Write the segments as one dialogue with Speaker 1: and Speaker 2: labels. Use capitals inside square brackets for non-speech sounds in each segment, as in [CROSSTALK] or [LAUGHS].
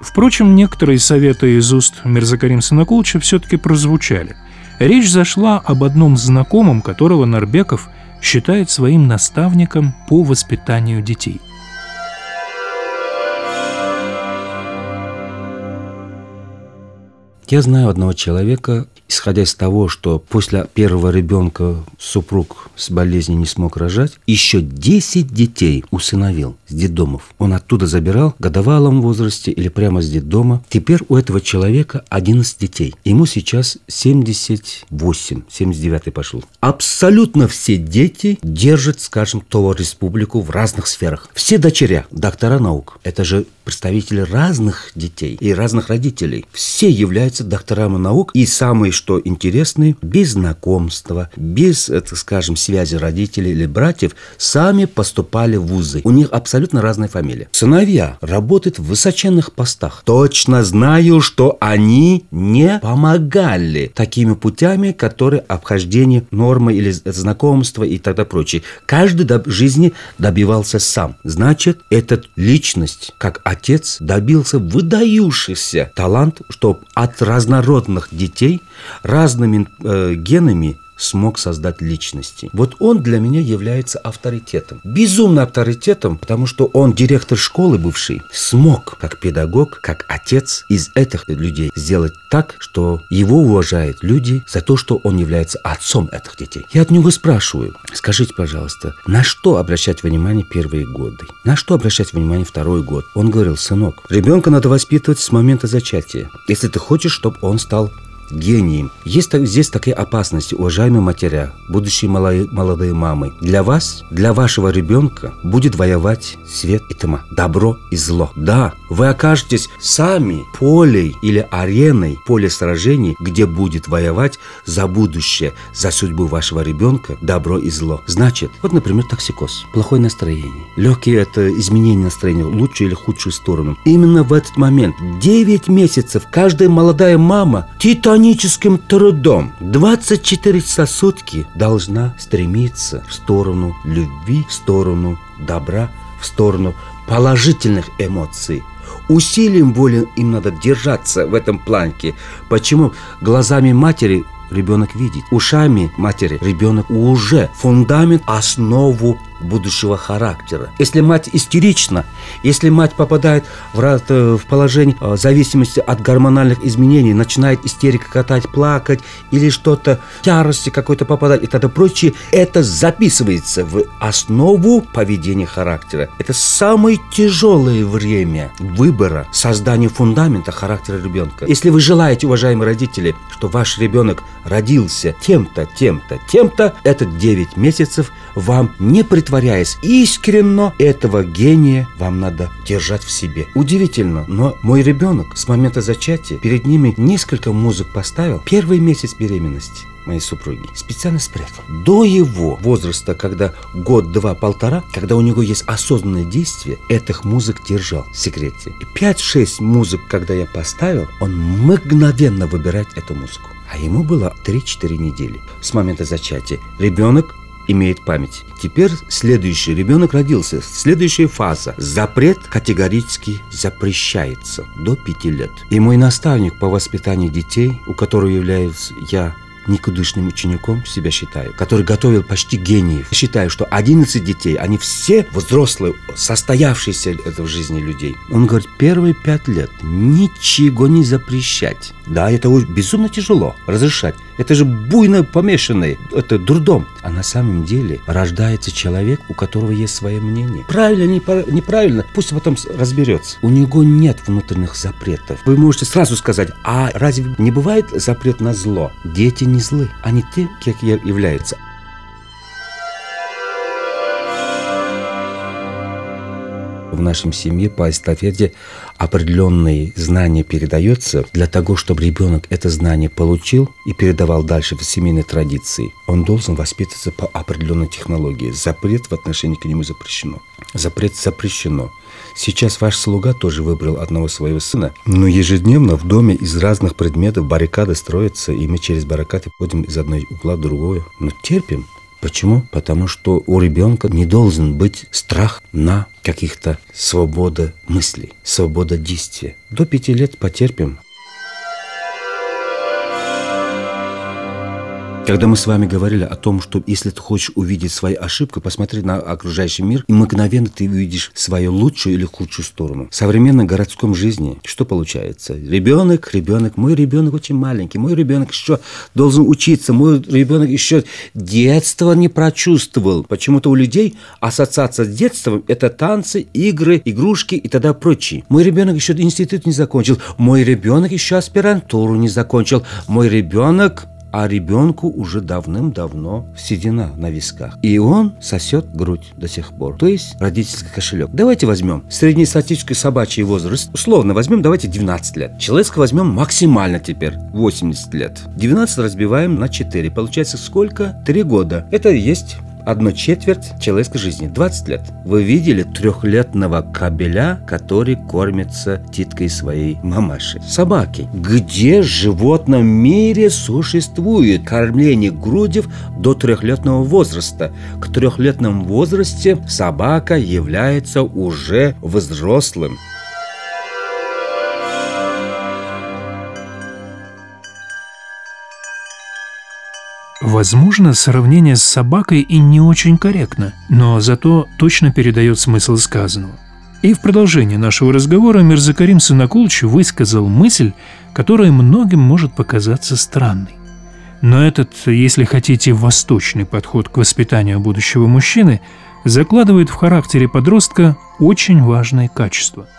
Speaker 1: Впрочем, некоторые советы из уст Мирзакарим Санакулча все-таки прозвучали. Речь зашла об одном знакомом, которого Нарбеков считает своим наставником по воспитанию детей.
Speaker 2: Я знаю одного человека, исходя из того, что после первого ребенка супруг с болезнью не смог рожать, еще 10 детей усыновил с детдомов. Он оттуда забирал в годовалом возрасте или прямо с детдома. Теперь у этого человека 11 детей. Ему сейчас 78, 79 пошел. Абсолютно все дети держат, скажем, ТОВА республику в разных сферах. Все дочеря, доктора наук. Это же представители разных детей и разных родителей. Все являются докторами наук. И самое, что интересное, без знакомства, без, так скажем, связи родителей или братьев, сами поступали в вузы. У них абсолютно разные фамилии. Сыновья работают в высоченных постах. Точно знаю, что они не помогали такими путями, которые обхождение нормы или знакомства и тогда прочее. Каждый в жизни добивался сам. Значит, эта личность, как отец добился выдающийся талант, чтобы от разнородных детей разными э, генами смог создать личности. Вот он для меня является авторитетом. Безумно авторитетом, потому что он директор школы бывший, смог, как педагог, как отец, из этих людей сделать так, что его уважают люди за то, что он является отцом этих детей. Я от него спрашиваю, скажите, пожалуйста, на что обращать внимание первые годы? На что обращать внимание второй год? Он говорил, сынок, ребенка надо воспитывать с момента зачатия. Если ты хочешь, чтобы он стал гением. Есть здесь такие опасности, уважаемые матеря, будущие молодые, молодые мамы. Для вас, для вашего ребенка будет воевать свет и тьма, добро и зло. Да, вы окажетесь сами полей или ареной, поле сражений, где будет воевать за будущее, за судьбу вашего ребенка добро и зло. Значит, вот, например, токсикоз, плохое настроение. Легкие это изменение настроения, лучшую или худшую сторону. Именно в этот момент, 9 месяцев, каждая молодая мама титан титаническим трудом 24 часа сутки должна стремиться в сторону любви, в сторону добра, в сторону положительных эмоций. Усилием воли им надо держаться в этом планке. Почему? Глазами матери ребенок видит, ушами матери ребенок уже фундамент, основу будущего характера. Если мать истерична, если мать попадает в, э, в положение э, зависимости от гормональных изменений, начинает истерика катать, плакать или что-то, ярости какой-то попадать и тогда прочее, это записывается в основу поведения характера. Это самое тяжелое время выбора, создания фундамента характера ребенка. Если вы желаете, уважаемые родители, что ваш ребенок родился тем-то, тем-то, тем-то, этот 9 месяцев вам не пред притворяясь искренно, этого гения вам надо держать в себе. Удивительно, но мой ребенок с момента зачатия перед ними несколько музык поставил первый месяц беременности моей супруги, специально спрятал. До его возраста, когда год, два, полтора, когда у него есть осознанное действие, этих музык держал в секрете. И 5-6 музык, когда я поставил, он мгновенно выбирает эту музыку. А ему было 3-4 недели с момента зачатия. Ребенок имеет память. Теперь следующий ребенок родился. Следующая фаза. Запрет категорически запрещается до пяти лет. И мой наставник по воспитанию детей, у которого являюсь я никудышным учеником себя считаю, который готовил почти гениев. Считаю, что 11 детей, они все взрослые, состоявшиеся это в жизни людей. Он говорит, первые пять лет ничего не запрещать. Да, это безумно тяжело разрешать. Это же буйно помешанное, это дурдом. А на самом деле рождается человек, у которого есть свое мнение. Правильно, неправильно, пусть потом разберется. У него нет внутренних запретов. Вы можете сразу сказать, а разве не бывает запрет на зло? Дети не злы, они те, как являются. В нашем семье по эстафете определенные знания передается для того, чтобы ребенок это знание получил и передавал дальше в семейной традиции. Он должен воспитываться по определенной технологии. Запрет в отношении к нему запрещено. Запрет запрещено. Сейчас ваш слуга тоже выбрал одного своего сына, но ежедневно в доме из разных предметов баррикады строятся, и мы через баррикады ходим из одной угла в другое. Но терпим, Почему? Потому что у ребенка не должен быть страх на каких-то свобода мыслей, свобода действия. До пяти лет потерпим, Когда мы с вами говорили о том, что если ты хочешь увидеть свою ошибку, посмотри на окружающий мир, и мгновенно ты увидишь свою лучшую или худшую сторону. В современной городском жизни что получается? Ребенок, ребенок, мой ребенок очень маленький, мой ребенок еще должен учиться, мой ребенок еще детства не прочувствовал. Почему-то у людей ассоциация с детством – это танцы, игры, игрушки и тогда прочее. Мой ребенок еще институт не закончил, мой ребенок еще аспирантуру не закончил, мой ребенок а ребенку уже давным-давно седина на висках. И он сосет грудь до сих пор. То есть родительский кошелек. Давайте возьмем среднестатический собачий возраст. Условно возьмем, давайте 12 лет. Человеческого возьмем максимально теперь 80 лет. 12 разбиваем на 4. Получается сколько? 3 года. Это есть одну четверть человеческой жизни, 20 лет. Вы видели трехлетного кабеля, который кормится титкой своей мамаши? Собаки. Где в животном мире существует кормление грудев до трехлетного возраста? К трехлетному возрасте собака является уже взрослым.
Speaker 1: Возможно, сравнение с собакой и не очень корректно, но зато точно передает смысл сказанного. И в продолжение нашего разговора Мирзакарим Сынакулыч высказал мысль, которая многим может показаться странной. Но этот, если хотите, восточный подход к воспитанию будущего мужчины закладывает в характере подростка очень важное качество –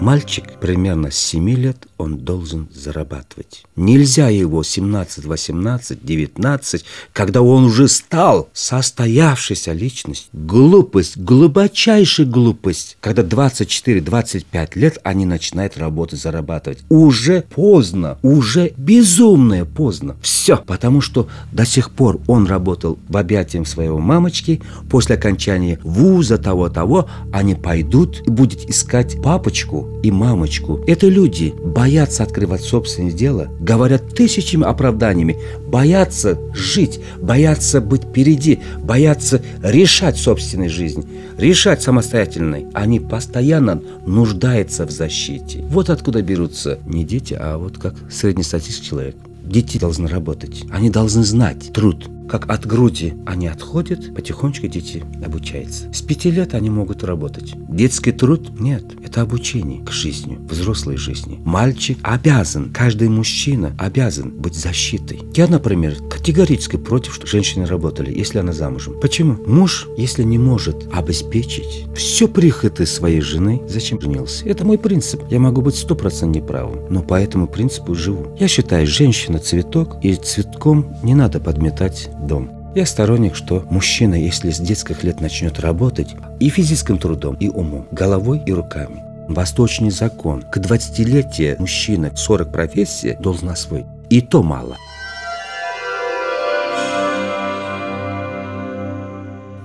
Speaker 2: Мальчик примерно с 7 лет он должен зарабатывать. Нельзя его 17, 18, 19, когда он уже стал состоявшейся личность. Глупость, глубочайшая глупость, когда 24-25 лет они начинают работать, зарабатывать. Уже поздно, уже безумно поздно. Все, потому что до сих пор он работал в объятиях своего мамочки, после окончания вуза того-того, они пойдут и будут искать папочку, и мамочку. Это люди боятся открывать собственное дело, говорят тысячами оправданиями, боятся жить, боятся быть впереди, боятся решать собственную жизнь, решать самостоятельно. Они постоянно нуждаются в защите. Вот откуда берутся не дети, а вот как среднестатистический человек. Дети должны работать. Они должны знать труд как от груди они отходят, потихонечку дети обучаются. С пяти лет они могут работать. Детский труд? Нет, это обучение к жизни, взрослой жизни. Мальчик обязан, каждый мужчина обязан быть защитой. Я, например, категорически против, чтобы женщины работали, если она замужем. Почему? Муж, если не может обеспечить все прихоты своей жены, зачем женился? Это мой принцип. Я могу быть сто процентов неправым, но по этому принципу живу. Я считаю, женщина цветок, и цветком не надо подметать дом. Я сторонник, что мужчина, если с детских лет начнет работать и физическим трудом, и умом, головой и руками, Восточный закон. К 20-летию мужчина 40 профессий должен освоить. И то мало.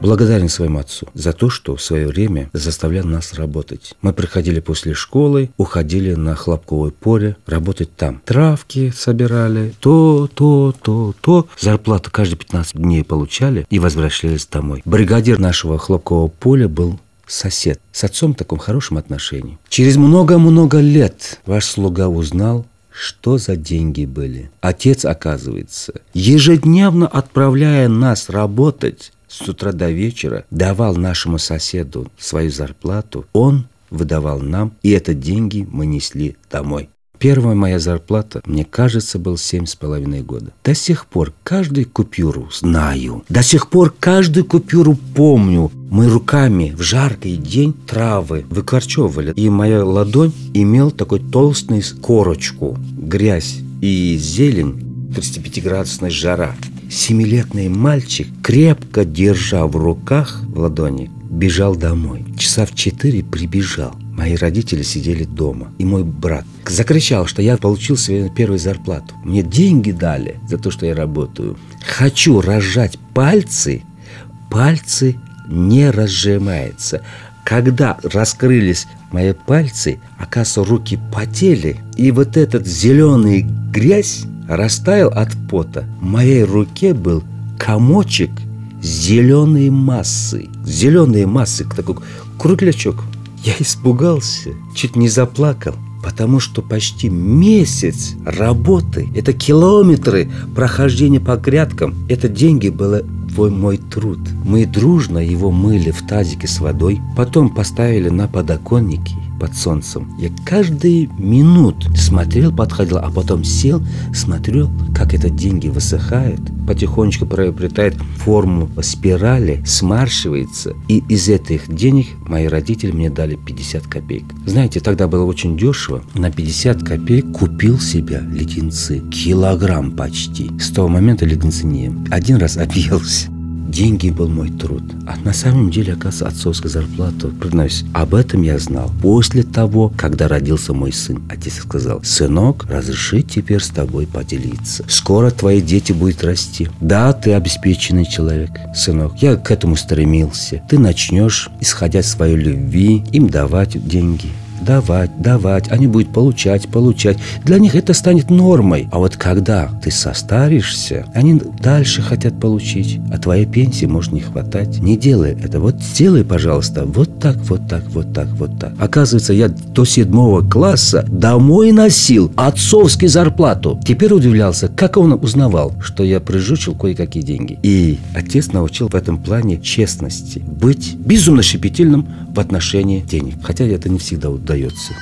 Speaker 2: Благодарен своему отцу за то, что в свое время заставлял нас работать. Мы приходили после школы, уходили на хлопковое поле, работать там. Травки собирали, то, то, то, то. Зарплату каждые 15 дней получали и возвращались домой. Бригадир нашего хлопкового поля был сосед. С отцом в таком хорошем отношении. Через много-много лет ваш слуга узнал, что за деньги были. Отец, оказывается, ежедневно отправляя нас работать, с утра до вечера давал нашему соседу свою зарплату, он выдавал нам, и это деньги мы несли домой. Первая моя зарплата, мне кажется, был семь с половиной года. До сих пор каждую купюру знаю. До сих пор каждую купюру помню. Мы руками в жаркий день травы выкорчевывали. И моя ладонь имел такой толстый корочку. Грязь и зелень, 35-градусная жара. Семилетний мальчик, крепко держа в руках в ладони, бежал домой. Часа в четыре прибежал. Мои родители сидели дома. И мой брат закричал, что я получил свою первую зарплату. Мне деньги дали за то, что я работаю. Хочу разжать пальцы. Пальцы не разжимаются. Когда раскрылись мои пальцы, оказывается, руки потели. И вот этот зеленый грязь растаял от пота. В моей руке был комочек зеленой массы. Зеленые массы, такой круглячок. Я испугался, чуть не заплакал. Потому что почти месяц работы, это километры прохождения по грядкам, это деньги было твой мой труд. Мы дружно его мыли в тазике с водой, потом поставили на подоконники под солнцем. Я каждый минут смотрел, подходил, а потом сел, смотрел, как это деньги высыхают, потихонечку приобретает форму спирали, смаршивается. И из этих денег мои родители мне дали 50 копеек. Знаете, тогда было очень дешево. На 50 копеек купил себе леденцы. Килограмм почти. С того момента леденцы не ем. Один раз [LAUGHS] объелся. Деньги был мой труд. А на самом деле, оказывается, отцовская зарплата, признаюсь, об этом я знал после того, когда родился мой сын. Отец сказал, сынок, разреши теперь с тобой поделиться. Скоро твои дети будут расти. Да, ты обеспеченный человек, сынок. Я к этому стремился. Ты начнешь, исходя из своей любви, им давать деньги давать, давать, они будут получать, получать. Для них это станет нормой. А вот когда ты состаришься, они дальше хотят получить, а твоей пенсии может не хватать. Не делай это. Вот сделай, пожалуйста, вот так, вот так, вот так, вот так. Оказывается, я до седьмого класса домой носил отцовский зарплату. Теперь удивлялся, как он узнавал, что я прижучил кое-какие деньги. И отец научил в этом плане честности. Быть безумно щепетильным в отношении денег. Хотя это не всегда удается.